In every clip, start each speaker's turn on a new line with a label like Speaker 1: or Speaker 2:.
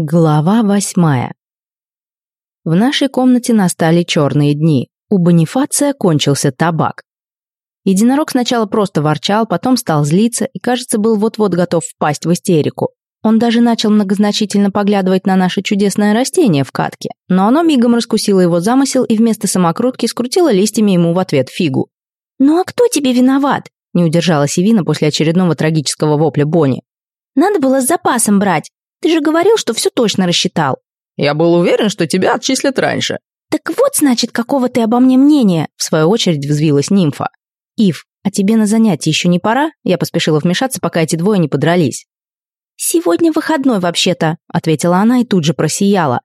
Speaker 1: Глава восьмая. В нашей комнате настали черные дни. У Бонифация кончился табак. Единорог сначала просто ворчал, потом стал злиться и, кажется, был вот-вот готов впасть в истерику. Он даже начал многозначительно поглядывать на наше чудесное растение в катке, но оно мигом раскусило его замысел и вместо самокрутки скрутило листьями ему в ответ фигу.
Speaker 2: «Ну а кто тебе виноват?»
Speaker 1: – не удержалась Ивина после очередного трагического вопля Бонни.
Speaker 2: «Надо было с запасом брать. Ты же говорил, что все точно рассчитал».
Speaker 3: «Я был уверен, что тебя отчислят раньше».
Speaker 2: «Так вот, значит, какого ты обо мне мнения?»
Speaker 1: В свою очередь взвилась нимфа. «Ив, а тебе на занятия еще не пора?» Я поспешила вмешаться, пока эти двое не подрались.
Speaker 2: «Сегодня выходной вообще-то», — ответила она и тут же просияла.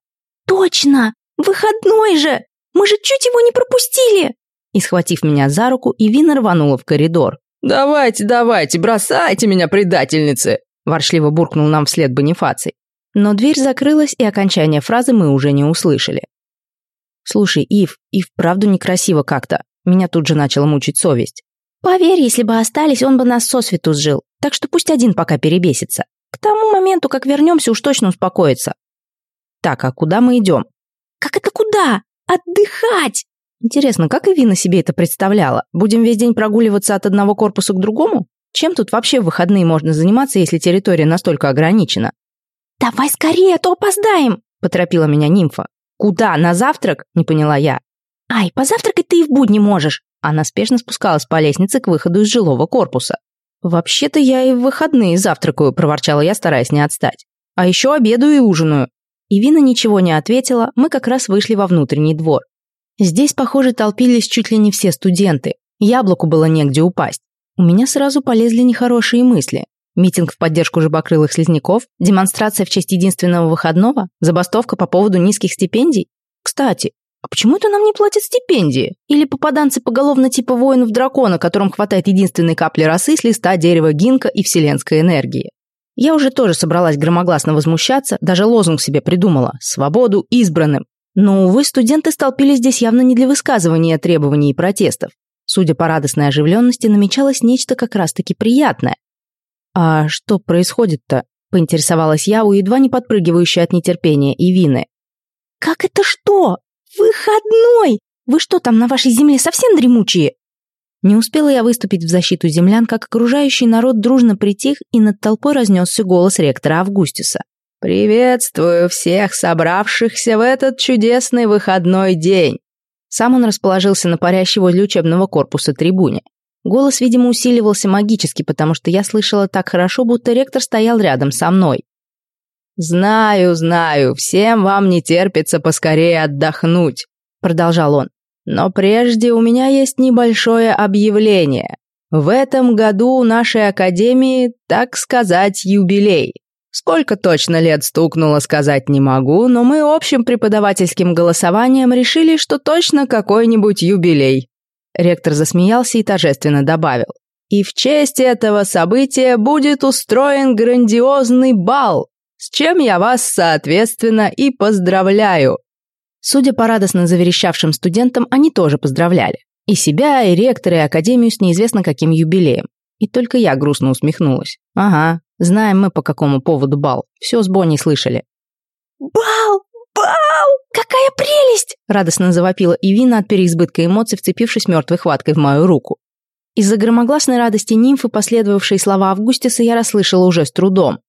Speaker 2: «Точно! Выходной же! Мы же чуть его не пропустили!»
Speaker 1: И, схватив меня за руку, Ивина рванула в коридор.
Speaker 3: «Давайте, давайте, бросайте меня, предательницы!»
Speaker 1: Воршливо буркнул нам вслед Бонифаций. Но дверь закрылась, и окончание фразы мы уже не услышали. «Слушай, Ив, и вправду некрасиво как-то». Меня тут же начала мучить совесть.
Speaker 2: «Поверь, если бы остались, он бы нас сосвету сжил, так что пусть один пока перебесится. К тому моменту, как вернемся, уж точно успокоится».
Speaker 1: «Так, а куда мы идем?»
Speaker 2: «Как это куда? Отдыхать!»
Speaker 1: Интересно, как Ивина себе это представляла? Будем весь день прогуливаться от одного корпуса к другому? Чем тут вообще в выходные можно заниматься, если территория настолько ограничена?
Speaker 2: «Давай скорее, а то опоздаем!»
Speaker 1: – поторопила меня нимфа. «Куда? На завтрак?» – не поняла я.
Speaker 2: «Ай, позавтракать ты и в будни можешь!»
Speaker 1: Она спешно спускалась по лестнице к выходу из жилого корпуса. «Вообще-то я и в выходные завтракаю», – проворчала я, стараясь не отстать. «А еще обедаю и ужинаю». Ивина ничего не ответила, мы как раз вышли во внутренний двор. Здесь, похоже, толпились чуть ли не все студенты. Яблоку было негде упасть. У меня сразу полезли нехорошие мысли. Митинг в поддержку жабокрылых слизняков, демонстрация в честь единственного выходного, забастовка по поводу низких стипендий. Кстати, а почему это нам не платят стипендии? Или попаданцы поголовно типа воинов дракона, которым хватает единственной капли росы с листа дерева гинка и вселенской энергии? Я уже тоже собралась громогласно возмущаться, даже лозунг себе придумала «Свободу избранным». Но, увы, студенты столпились здесь явно не для высказывания требований и протестов. Судя по радостной оживленности, намечалось нечто как раз-таки приятное. «А что происходит-то?» – поинтересовалась я у едва не подпрыгивающей от нетерпения Ивины.
Speaker 2: «Как это что? Выходной! Вы что там на вашей земле совсем дремучие?»
Speaker 1: Не успела я выступить в защиту землян, как окружающий народ дружно притих, и над толпой разнесся голос ректора Августиса.
Speaker 3: «Приветствую всех собравшихся в этот чудесный выходной день.
Speaker 1: Сам он расположился на парящей возле учебного корпуса трибуне. Голос, видимо, усиливался магически, потому что я слышала так хорошо, будто ректор стоял рядом со мной.
Speaker 3: «Знаю, знаю, всем вам не терпится поскорее отдохнуть», — продолжал он. «Но прежде у меня есть небольшое объявление. В этом году у нашей академии, так сказать, юбилей. Сколько точно лет стукнуло, сказать не могу, но мы общим преподавательским голосованием решили, что точно какой-нибудь юбилей. Ректор засмеялся и торжественно добавил. И в честь этого события будет устроен грандиозный бал, с чем я вас, соответственно, и поздравляю.
Speaker 1: Судя по радостно заверещавшим студентам, они тоже поздравляли. И себя, и ректора, и академию с неизвестно каким юбилеем. И только я грустно усмехнулась. Ага, знаем мы по какому поводу бал. Все с Бонни слышали.
Speaker 2: «Бал! Бал! Какая прелесть!»
Speaker 1: Радостно завопила Ивина от переизбытка эмоций, вцепившись мертвой хваткой в мою руку. Из-за громогласной радости нимфы последовавшие слова Августиса я расслышала уже с трудом.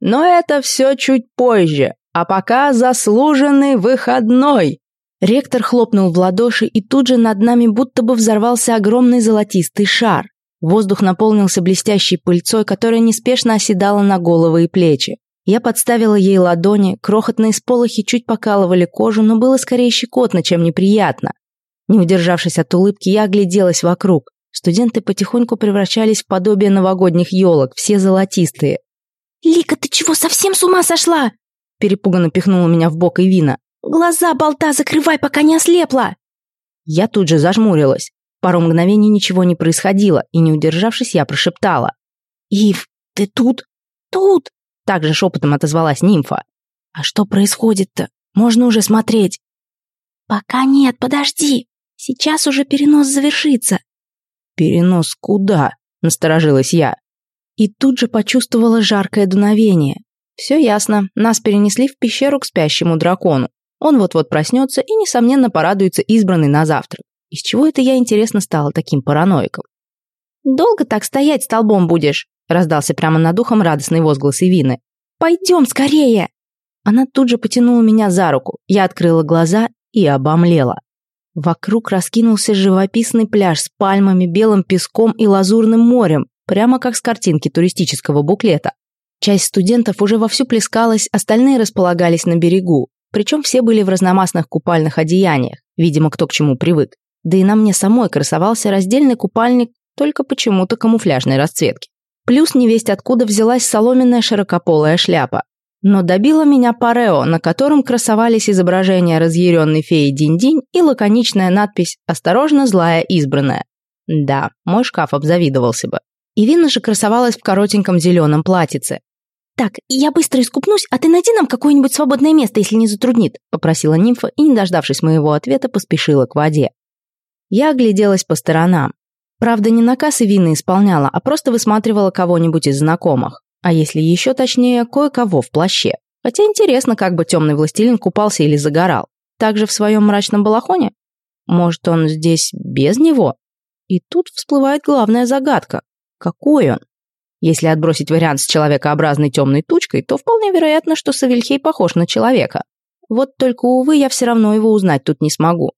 Speaker 3: «Но это все чуть позже, а пока заслуженный выходной!»
Speaker 1: Ректор хлопнул в ладоши, и тут же над нами будто бы взорвался огромный золотистый шар. Воздух наполнился блестящей пыльцой, которая неспешно оседала на головы и плечи. Я подставила ей ладони, крохотные сполохи чуть покалывали кожу, но было скорее щекотно, чем неприятно. Не удержавшись от улыбки, я огляделась вокруг. Студенты потихоньку превращались в подобие новогодних елок, все золотистые.
Speaker 2: «Лика, ты чего, совсем с ума сошла?»
Speaker 1: Перепуганно пихнула меня в бок Ивина.
Speaker 2: «Глаза болта закрывай, пока не ослепла!»
Speaker 1: Я тут же зажмурилась. Пару мгновений ничего не происходило, и, не удержавшись, я прошептала.
Speaker 2: «Ив, ты тут?» «Тут!»
Speaker 1: Также шепотом отозвалась нимфа.
Speaker 2: «А что происходит-то? Можно уже смотреть?» «Пока нет, подожди. Сейчас уже перенос завершится».
Speaker 1: «Перенос куда?» – насторожилась я. И тут же почувствовала жаркое дуновение. Все ясно, нас перенесли в пещеру к спящему дракону. Он вот-вот проснется и, несомненно, порадуется избранный на завтрак. Из чего это я, интересно, стала таким параноиком?
Speaker 2: «Долго так стоять столбом будешь?» раздался прямо над ухом радостный возглас Ивины. «Пойдем скорее!»
Speaker 1: Она тут же потянула меня за руку. Я открыла глаза и обомлела. Вокруг раскинулся живописный пляж с пальмами, белым песком и лазурным морем, прямо как с картинки туристического буклета. Часть студентов уже вовсю плескалась, остальные располагались на берегу. Причем все были в разномастных купальных одеяниях, видимо, кто к чему привык. Да и на мне самой красовался раздельный купальник, только почему-то камуфляжной расцветки. Плюс невесть откуда взялась соломенная широкополая шляпа. Но добила меня парео, на котором красовались изображения разъяренной феи Динь-Динь и лаконичная надпись «Осторожно, злая избранная». Да, мой шкаф обзавидовался бы. Ивина же красовалась в коротеньком зеленом платьице.
Speaker 2: «Так, я быстро искупнусь, а ты найди нам какое-нибудь свободное место, если не затруднит», попросила нимфа и, не дождавшись моего ответа, поспешила к воде.
Speaker 1: Я огляделась по сторонам. Правда, не наказ Ивины исполняла, а просто высматривала кого-нибудь из знакомых. А если еще точнее, кое-кого в плаще. Хотя интересно, как бы темный властелин купался или загорал. Также в своем мрачном балахоне? Может, он здесь без него? И тут всплывает главная загадка. Какой он? Если отбросить вариант с человекообразной темной тучкой, то вполне вероятно, что Савельхей похож на человека. Вот только, увы, я все равно его узнать тут не смогу.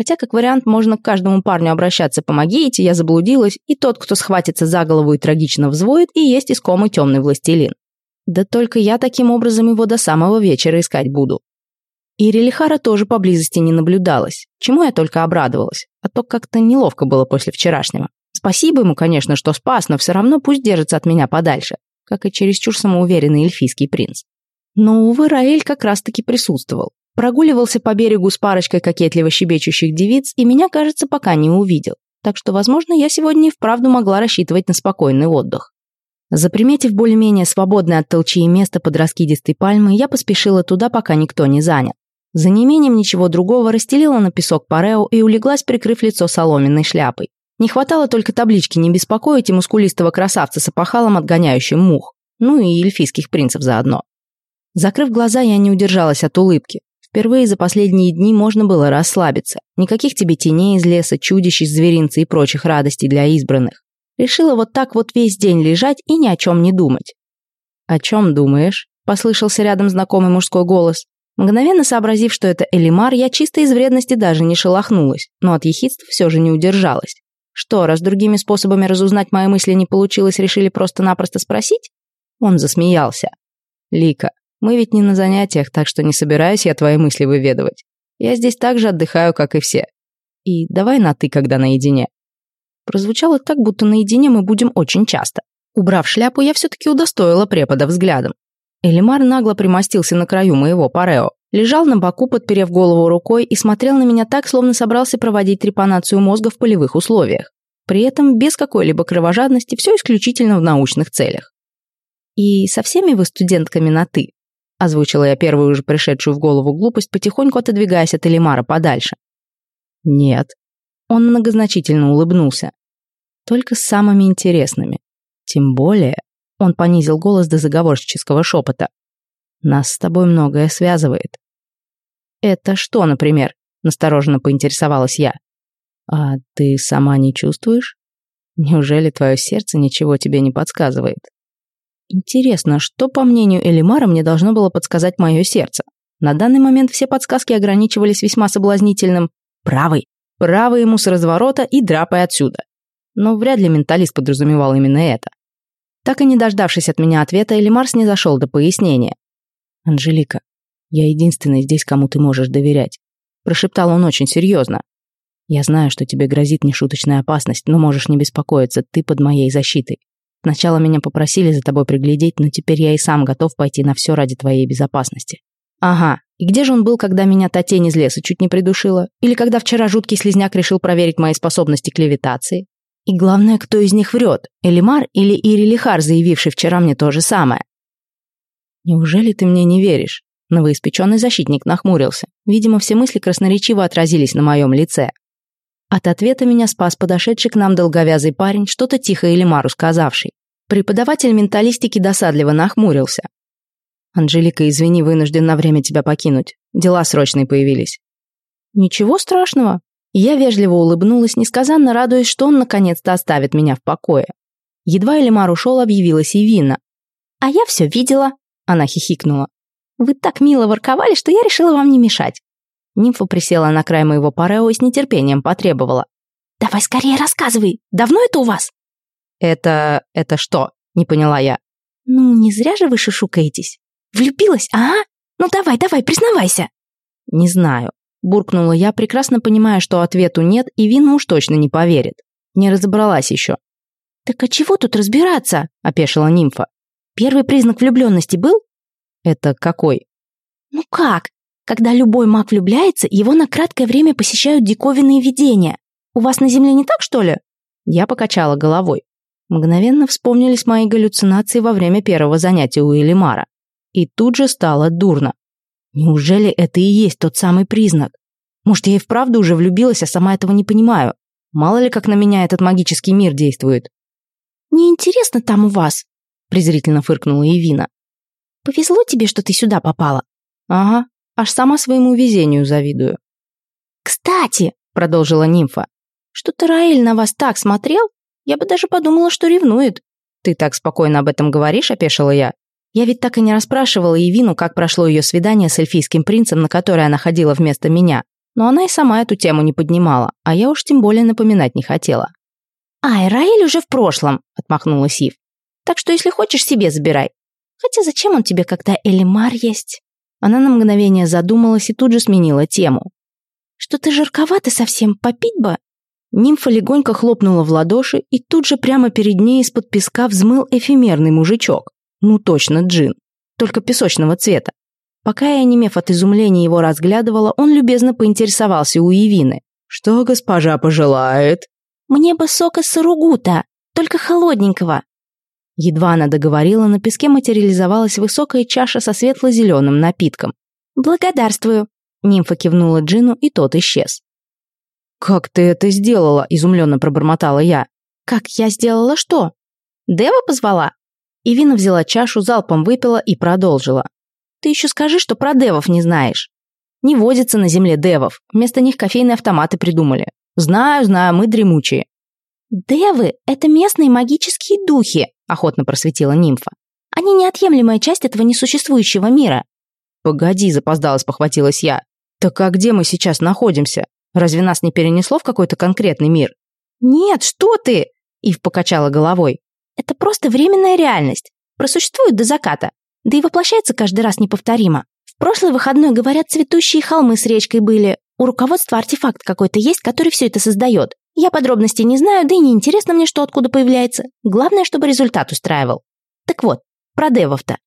Speaker 1: Хотя, как вариант, можно к каждому парню обращаться «помогите», я заблудилась, и тот, кто схватится за голову и трагично взвоет, и есть искомый темный властелин. Да только я таким образом его до самого вечера искать буду. И Релихара тоже поблизости не наблюдалось, чему я только обрадовалась, а то как-то неловко было после вчерашнего. Спасибо ему, конечно, что спас, но все равно пусть держится от меня подальше, как и чересчур самоуверенный эльфийский принц. Но, увы, Раэль как раз-таки присутствовал. Прогуливался по берегу с парочкой кокетливо щебечущих девиц и меня, кажется, пока не увидел. Так что, возможно, я сегодня и вправду могла рассчитывать на спокойный отдых. Заприметив более-менее свободное от толчии место под раскидистой пальмой, я поспешила туда, пока никто не занял. За неимением ничего другого расстелила на песок парео и улеглась, прикрыв лицо соломенной шляпой. Не хватало только таблички «Не беспокоить» и мускулистого красавца с опахалом, отгоняющим мух. Ну и эльфийских принцев заодно. Закрыв глаза, я не удержалась от улыбки. Впервые за последние дни можно было расслабиться. Никаких тебе теней из леса, чудищ из зверинца и прочих радостей для избранных. Решила вот так вот весь день лежать и ни о чем не думать. «О чем думаешь?» – послышался рядом знакомый мужской голос. Мгновенно сообразив, что это Элимар, я чисто из вредности даже не шелохнулась, но от ехидств все же не удержалась. Что, раз другими способами разузнать мои мысли не получилось, решили просто-напросто спросить? Он засмеялся. «Лика, мы ведь не на занятиях, так что не собираюсь я твои мысли выведывать. Я здесь так же отдыхаю, как и все. И давай на «ты», когда наедине». Прозвучало так, будто наедине мы будем очень часто. Убрав шляпу, я все-таки удостоила препода взглядом. Элимар нагло примостился на краю моего парео, лежал на боку, подперев голову рукой и смотрел на меня так, словно собрался проводить трепанацию мозга в полевых условиях. При этом без какой-либо кровожадности, все исключительно в научных целях. «И со всеми вы студентками на «ты»?» Озвучила я первую уже пришедшую в голову глупость, потихоньку отодвигаясь от Элимара подальше. «Нет». Он многозначительно улыбнулся. «Только с самыми интересными. Тем более...» Он понизил голос до заговорщического шепота. «Нас с тобой многое связывает». «Это что, например?» Настороженно поинтересовалась я. «А ты сама не чувствуешь? Неужели твое сердце ничего тебе не подсказывает?» Интересно, что, по мнению Элимара, мне должно было подсказать мое сердце? На данный момент все подсказки ограничивались весьма соблазнительным «правый», «правый ему с разворота и драпай отсюда». Но вряд ли менталист подразумевал именно это. Так и не дождавшись от меня ответа, Элимар снизошел до пояснения. «Анжелика, я единственный здесь, кому ты можешь доверять», прошептал он очень серьезно. «Я знаю, что тебе грозит нешуточная опасность, но можешь не беспокоиться, ты под моей защитой. Сначала меня попросили за тобой приглядеть, но теперь я и сам готов пойти на все ради твоей безопасности. Ага, и где же он был, когда меня та тень из леса чуть не придушила? Или когда вчера жуткий слезняк решил проверить мои способности к левитации? И главное, кто из них врет? Элимар или Ири Лихар, заявивший вчера мне то же самое? Неужели ты мне не веришь? Новоиспеченный защитник нахмурился. Видимо, все мысли красноречиво отразились на моем лице. От ответа меня спас подошедший к нам долговязый парень, что-то тихо Элимару сказавший. Преподаватель менталистики досадливо нахмурился.
Speaker 3: «Анжелика, извини, вынужден на время тебя покинуть. Дела срочные появились».
Speaker 1: «Ничего страшного». Я вежливо улыбнулась, несказанно радуясь, что он наконец-то оставит меня в покое. Едва Элимар ушел, объявилась Ивина. «А я все видела», — она хихикнула. «Вы так мило ворковали, что я решила вам не мешать». Нимфа присела на край моего парео и с нетерпением потребовала. «Давай скорее рассказывай. Давно это у вас?»
Speaker 3: «Это... это что?» — не поняла я.
Speaker 1: «Ну, не зря же вы шушукаетесь. Влюбилась, а? Ну давай, давай, признавайся!»
Speaker 3: «Не знаю», — буркнула я, прекрасно понимая, что ответу нет, и Вина уж точно не поверит. Не разобралась еще.
Speaker 1: «Так а чего тут разбираться?» — опешила нимфа. «Первый признак влюбленности был?»
Speaker 3: «Это какой?»
Speaker 1: «Ну как? Когда любой маг влюбляется, его на краткое время посещают диковинные видения. У вас на Земле не так, что ли?»
Speaker 3: Я покачала головой. Мгновенно вспомнились мои галлюцинации во время первого занятия у Элимара. И тут же стало дурно. Неужели это и есть тот самый признак? Может, я и вправду уже влюбилась, а сама этого не понимаю? Мало ли, как на меня этот магический мир действует.
Speaker 1: «Неинтересно там у вас», — презрительно фыркнула Евина. «Повезло тебе, что ты сюда попала».
Speaker 3: «Ага, аж сама своему везению завидую».
Speaker 1: «Кстати», — продолжила нимфа, «что-то Раэль на вас так смотрел, я бы даже подумала, что ревнует».
Speaker 3: «Ты так спокойно об этом говоришь?» — опешила я. Я ведь так и не расспрашивала Евину, как прошло ее свидание с эльфийским принцем, на которое она ходила вместо меня. Но она и сама эту тему не поднимала, а я уж тем более напоминать не хотела.
Speaker 1: «Ай, Раэль уже в прошлом», — отмахнулась Ив. «Так что, если хочешь, себе забирай. Хотя зачем он тебе, когда Элимар есть?»
Speaker 3: Она на мгновение задумалась и тут же сменила тему.
Speaker 1: «Что-то жарковато совсем, попить бы?»
Speaker 3: Нимфа легонько хлопнула в ладоши, и тут же прямо перед ней из-под песка взмыл эфемерный мужичок. Ну точно, джин. Только песочного цвета. Пока я, немев от изумления, его разглядывала, он любезно поинтересовался у Евины. «Что госпожа пожелает?»
Speaker 1: «Мне бы сока саругута, только холодненького».
Speaker 3: Едва она договорила, на песке материализовалась высокая чаша со светло-зеленым напитком.
Speaker 1: «Благодарствую», — нимфа кивнула Джину, и тот исчез.
Speaker 3: «Как ты это сделала?» – изумленно пробормотала я.
Speaker 1: «Как я сделала что? Дева позвала?»
Speaker 3: Ивина взяла чашу, залпом выпила и продолжила. «Ты еще скажи, что про девов не знаешь. Не водится на земле девов, вместо них кофейные автоматы придумали. Знаю, знаю, мы дремучие».
Speaker 1: «Девы – это местные магические духи», – охотно просветила нимфа. «Они неотъемлемая часть этого несуществующего мира».
Speaker 3: «Погоди», – запоздалась, похватилась я. «Так а где мы сейчас находимся? Разве нас не перенесло в какой-то конкретный мир?
Speaker 1: Нет, что ты? Ив покачала головой. Это просто временная реальность. Просуществует до заката. Да и воплощается каждый раз неповторимо. В прошлый выходной, говорят, цветущие холмы с речкой были. У руководства артефакт какой-то есть, который все это создает. Я подробностей не знаю, да и не интересно мне, что откуда появляется. Главное, чтобы результат устраивал. Так вот, про девов-то.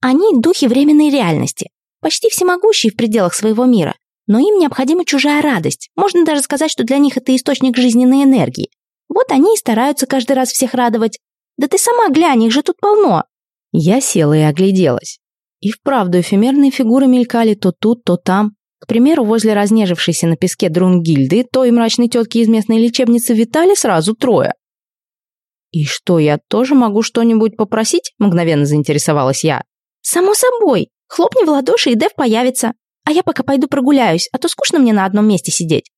Speaker 1: Они духи временной реальности. Почти всемогущие в пределах своего мира но им необходима чужая радость. Можно даже сказать, что для них это источник жизненной энергии. Вот они и стараются каждый раз всех радовать. Да ты сама глянь, их же тут полно.
Speaker 3: Я села и огляделась. И вправду эфемерные фигуры мелькали то тут, то там. К примеру, возле разнежившейся на песке Друнгильды, той мрачной тетки из местной лечебницы, витали сразу трое. «И что, я тоже могу что-нибудь попросить?» – мгновенно заинтересовалась я.
Speaker 1: «Само собой. Хлопни в ладоши, и Дев появится. А я пока пойду прогуляюсь, а то скучно мне на одном месте сидеть».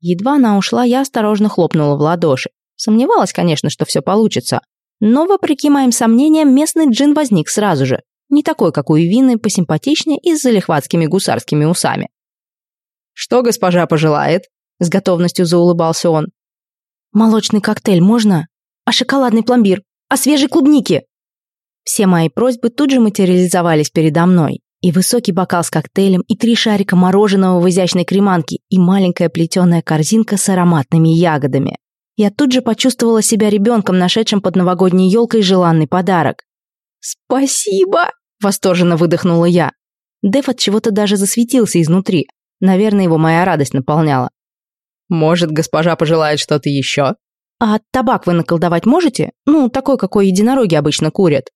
Speaker 3: Едва она ушла, я осторожно хлопнула в ладоши. Сомневалась, конечно, что все получится. Но, вопреки моим сомнениям, местный джин возник сразу же. Не такой, как у Ивины, посимпатичнее и с залихватскими гусарскими усами. «Что госпожа пожелает?» С готовностью заулыбался он.
Speaker 1: «Молочный коктейль можно? А шоколадный пломбир? А свежей клубники?»
Speaker 3: Все мои просьбы тут же материализовались передо мной. И высокий бокал с коктейлем, и три шарика мороженого в изящной креманке, и маленькая плетеная корзинка с ароматными ягодами. Я тут же почувствовала себя ребенком, нашедшим под новогодней елкой желанный подарок.
Speaker 1: «Спасибо!»
Speaker 3: – восторженно выдохнула я. Дэв от чего-то даже засветился изнутри. Наверное, его моя радость наполняла. «Может, госпожа пожелает что-то еще?» «А табак вы наколдовать можете? Ну, такой, какой единороги обычно курят».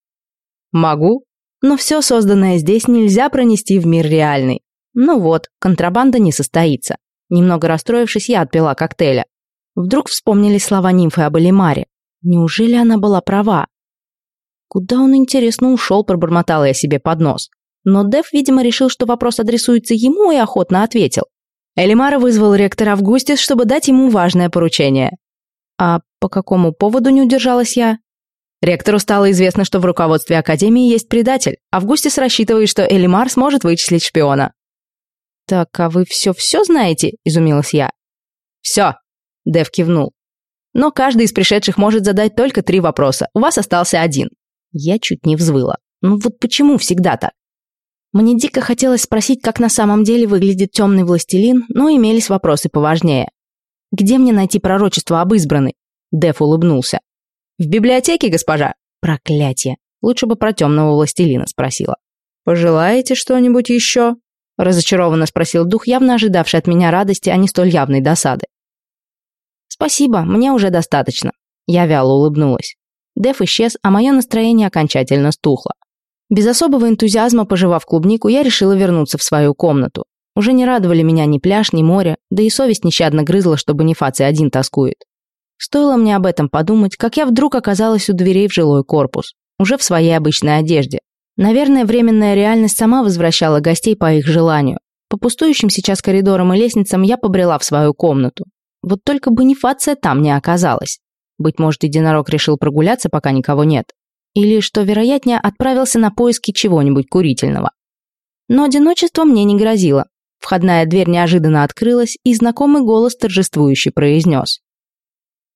Speaker 3: «Могу», но все созданное здесь нельзя пронести в мир реальный. Ну вот, контрабанда не состоится. Немного расстроившись, я отпила коктейля. Вдруг вспомнили слова нимфы об Элимаре. Неужели она была права?
Speaker 1: Куда он, интересно, ушел, пробормотала я себе под нос. Но Дев, видимо, решил, что вопрос адресуется ему и охотно ответил. Элимара вызвал ректора Августис, чтобы дать ему важное поручение. А по какому поводу не удержалась я? Ректору стало известно, что в руководстве Академии есть предатель. Августис рассчитывает, что Элимар сможет вычислить шпиона. «Так, а вы все-все знаете?» – изумилась я. «Все!» – Дев кивнул. «Но каждый из пришедших может задать только три вопроса. У вас остался один». Я чуть не взвыла. Ну вот почему всегда так? Мне дико хотелось спросить, как на самом деле выглядит темный властелин, но имелись вопросы поважнее. «Где мне найти пророчество об избранной?» Деф улыбнулся. «В библиотеке, госпожа!» «Проклятие! Лучше бы про темного властелина спросила». «Пожелаете что-нибудь еще?» Разочарованно спросил дух, явно ожидавший от меня радости, а не столь явной досады. «Спасибо, мне уже достаточно». Я вяло улыбнулась. Деф исчез, а мое настроение окончательно стухло. Без особого энтузиазма, пожевав клубнику, я решила вернуться в свою комнату. Уже не радовали меня ни пляж, ни море, да и совесть нещадно грызла, что Бонифаций один тоскует. Стоило мне об этом подумать, как я вдруг оказалась у дверей в жилой корпус, уже в своей обычной одежде. Наверное, временная реальность сама возвращала гостей по их желанию. По пустующим сейчас коридорам и лестницам я побрела в свою комнату. Вот только Бонифация там не оказалась. Быть может, единорог решил прогуляться, пока никого нет. Или, что вероятнее, отправился на поиски чего-нибудь курительного. Но одиночество мне не грозило. Входная дверь неожиданно открылась, и знакомый голос торжествующе произнес.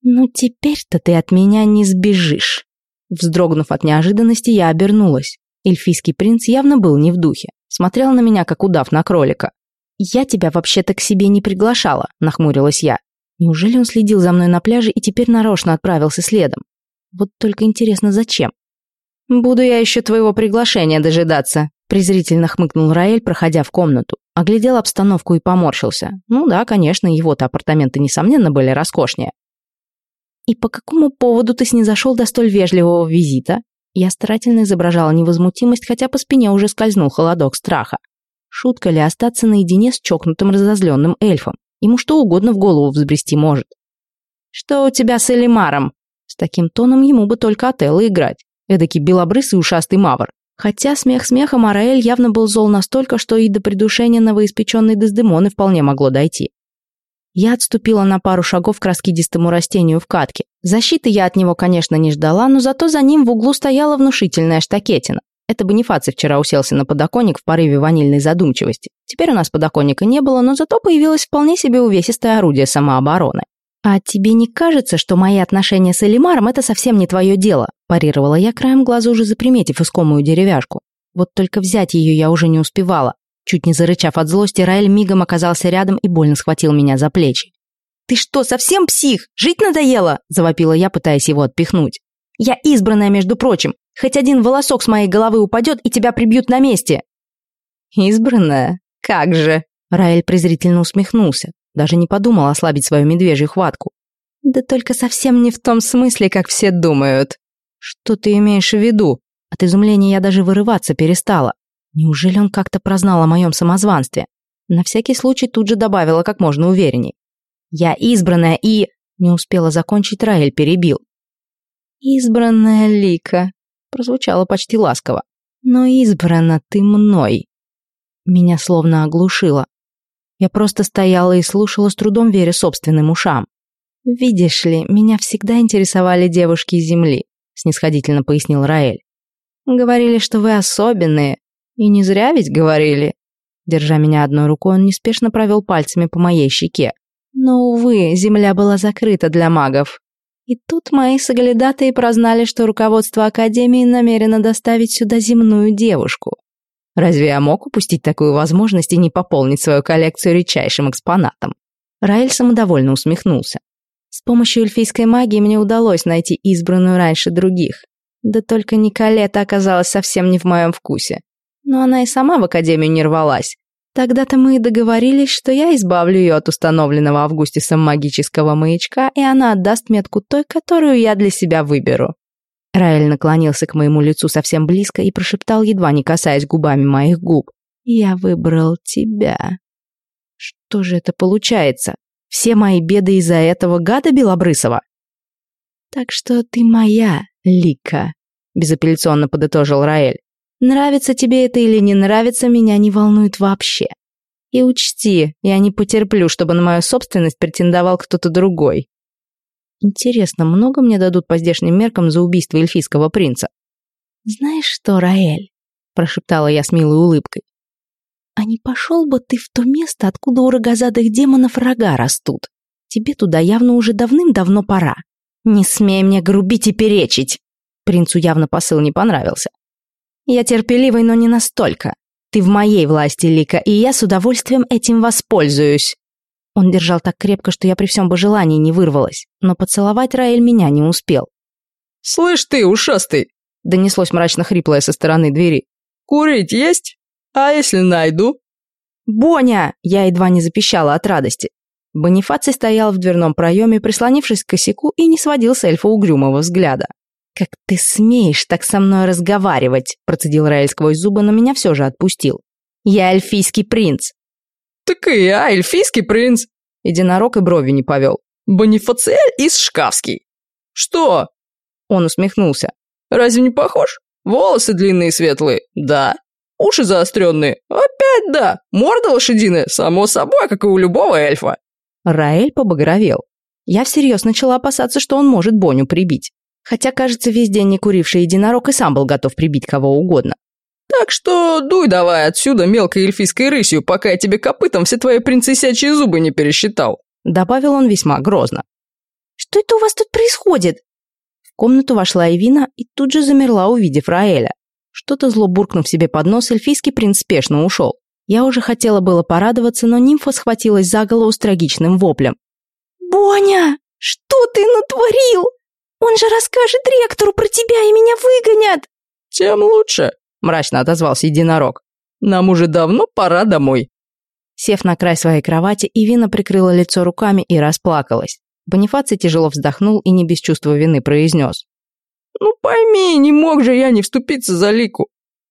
Speaker 1: «Ну теперь-то ты от меня не сбежишь». Вздрогнув от неожиданности, я обернулась. Эльфийский принц явно был не в духе. Смотрел на меня, как удав на кролика. «Я тебя вообще-то к себе не приглашала», — нахмурилась я. Неужели он следил за мной на пляже и теперь нарочно отправился следом? Вот только интересно, зачем? «Буду я еще твоего приглашения дожидаться», презрительно хмыкнул Раэль, проходя в комнату. Оглядел обстановку и поморщился. Ну да, конечно, его-то апартаменты, несомненно, были роскошнее. «И по какому поводу ты снизошел до столь вежливого визита?» Я старательно изображала невозмутимость, хотя по спине уже скользнул холодок страха. Шутка ли остаться наедине с чокнутым разозленным эльфом? Ему что угодно в голову взбрести может. «Что у тебя с Элимаром?» С таким тоном ему бы только Отелло играть. Эдакий белобрысый ушастый мавр. Хотя смех смехом, Араэль явно был зол настолько, что и до придушения новоиспеченной Дездемоны вполне могло дойти. Я отступила на пару шагов к раскидистому растению в катке. Защиты я от него, конечно, не ждала, но зато за ним в углу стояла внушительная штакетина. Это Бонифаций вчера уселся на подоконник в порыве ванильной задумчивости. Теперь у нас подоконника не было, но зато появилось вполне себе увесистое орудие самообороны. «А тебе не кажется, что мои отношения с Элимаром – это совсем не твое дело?» парировала я краем глаза, уже заприметив искомую деревяшку. Вот только взять ее я уже не успевала. Чуть не зарычав от злости, Раэль мигом оказался рядом и больно схватил меня за плечи. «Ты что, совсем псих? Жить надоело?» – завопила я, пытаясь его отпихнуть. «Я избранная, между прочим. Хоть один волосок с моей головы упадет, и тебя прибьют на месте». «Избранная? Как же?» Раэль презрительно усмехнулся. Даже не подумал ослабить свою медвежью хватку. «Да только совсем не в том смысле, как все думают». «Что ты имеешь в виду?» От изумления я даже вырываться перестала. Неужели он как-то прознал о моем самозванстве? На всякий случай тут же добавила как можно уверенней. «Я избранная и...» Не успела закончить, Раэль перебил. «Избранная Лика», прозвучало почти ласково. «Но избрана ты мной». Меня словно оглушило. Я просто стояла и слушала с трудом, веря собственным ушам. «Видишь ли, меня всегда интересовали девушки Земли», снисходительно пояснил Раэль. «Говорили, что вы особенные, и не зря ведь говорили. Держа меня одной рукой, он неспешно провел пальцами по моей щеке. Но, увы, земля была закрыта для магов. И тут мои соглядатые прознали, что руководство Академии намерено доставить сюда земную девушку. Разве я мог упустить такую возможность и не пополнить свою коллекцию редчайшим экспонатом? Раэль самодовольно усмехнулся. С помощью эльфийской магии мне удалось найти избранную раньше других. Да только Николета оказалась совсем не в моем вкусе но она и сама в академию не рвалась. Тогда-то мы и договорились, что я избавлю ее от установленного Августисом магического маячка, и она отдаст метку той, которую я для себя выберу. Раэль наклонился к моему лицу совсем близко и прошептал, едва не касаясь губами моих губ. «Я выбрал тебя». Что же это получается? Все мои беды из-за этого гада Белобрысова? Так что ты моя, Лика. безапелляционно подытожил Раэль. Нравится тебе это или не нравится, меня не волнует вообще. И учти, я не потерплю, чтобы на мою собственность претендовал кто-то другой. Интересно, много мне дадут по здешним меркам за убийство эльфийского принца?
Speaker 2: Знаешь что, Раэль, прошептала я с милой улыбкой. А не пошел бы ты в то место, откуда у рогозадых демонов рога растут? Тебе туда явно уже давным-давно пора. Не смей мне грубить и перечить. Принцу явно посыл не понравился. Я терпеливый, но не настолько. Ты в моей власти, Лика, и я с удовольствием этим воспользуюсь. Он держал так крепко, что я при всем бы желании не вырвалась, но поцеловать Раэль меня не успел.
Speaker 4: «Слышь ты, ушастый!» — донеслось мрачно хриплое со стороны двери. «Курить есть? А если найду?»
Speaker 1: «Боня!» — я едва не запищала от радости. Бонифаций стоял в дверном проеме, прислонившись к косяку и не сводил с эльфа угрюмого взгляда. «Как ты смеешь так со мной разговаривать?» – процедил Раэль сквозь зубы, но меня все же отпустил. «Я эльфийский принц».
Speaker 4: «Так и я эльфийский принц!»
Speaker 1: Единорог и брови не повел.
Speaker 4: «Бонифациэль из Шкафский». «Что?»
Speaker 1: Он усмехнулся.
Speaker 4: «Разве не похож? Волосы длинные светлые? Да. Уши заостренные? Опять да. Морда лошадиная? Само собой, как и у любого эльфа».
Speaker 1: Раэль побагровел. Я всерьез начала опасаться, что он может Боню прибить. Хотя, кажется, весь день не куривший единорог и сам был готов прибить кого угодно.
Speaker 4: «Так что дуй давай отсюда мелкой эльфийской рысью, пока я тебе копытом все твои принцессячьи зубы не пересчитал»,
Speaker 1: добавил он весьма грозно.
Speaker 2: «Что это у вас тут происходит?»
Speaker 1: В комнату вошла Эвина и тут же замерла, увидев Раэля. Что-то зло буркнув себе под нос, эльфийский принц спешно ушел. Я уже хотела было порадоваться, но нимфа схватилась за голову с трагичным воплем.
Speaker 2: «Боня, что ты натворил?» Он же расскажет ректору про тебя и меня выгонят!»
Speaker 4: «Тем лучше», — мрачно отозвался единорог. «Нам уже давно пора домой».
Speaker 1: Сев на край своей кровати, Ивина прикрыла лицо руками и расплакалась. Бонифаций тяжело вздохнул и не без чувства вины произнес.
Speaker 4: «Ну пойми, не мог же я не вступиться за Лику».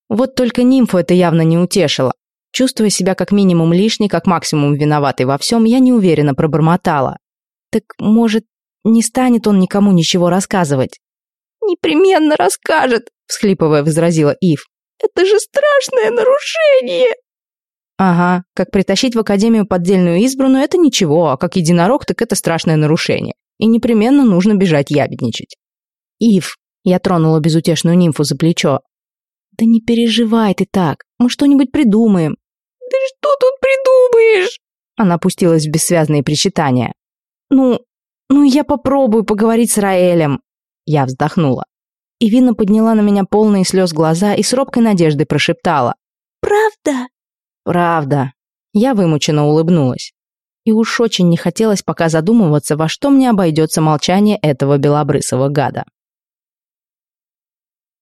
Speaker 1: Вот только нимфу это явно не утешило. Чувствуя себя как минимум лишней, как максимум виноватой во всем, я неуверенно пробормотала. «Так, может, не станет он никому ничего рассказывать.
Speaker 2: «Непременно расскажет», — всхлипывая возразила Ив. «Это же страшное нарушение!»
Speaker 1: Ага, как притащить в академию поддельную избранную – это ничего, а как единорог, так это страшное нарушение. И непременно нужно бежать ябедничать. Ив, я тронула безутешную нимфу за плечо. Да не переживай ты так, мы что-нибудь придумаем.
Speaker 2: Да что тут придумаешь?
Speaker 1: Она пустилась в бессвязные причитания. Ну, «Ну, я попробую поговорить с Раэлем». Я вздохнула. Ивина подняла на меня полные слез глаза и с робкой надеждой прошептала.
Speaker 2: «Правда?»
Speaker 1: «Правда». Я вымученно улыбнулась. И уж очень не хотелось пока задумываться, во что мне обойдется молчание этого белобрысого гада.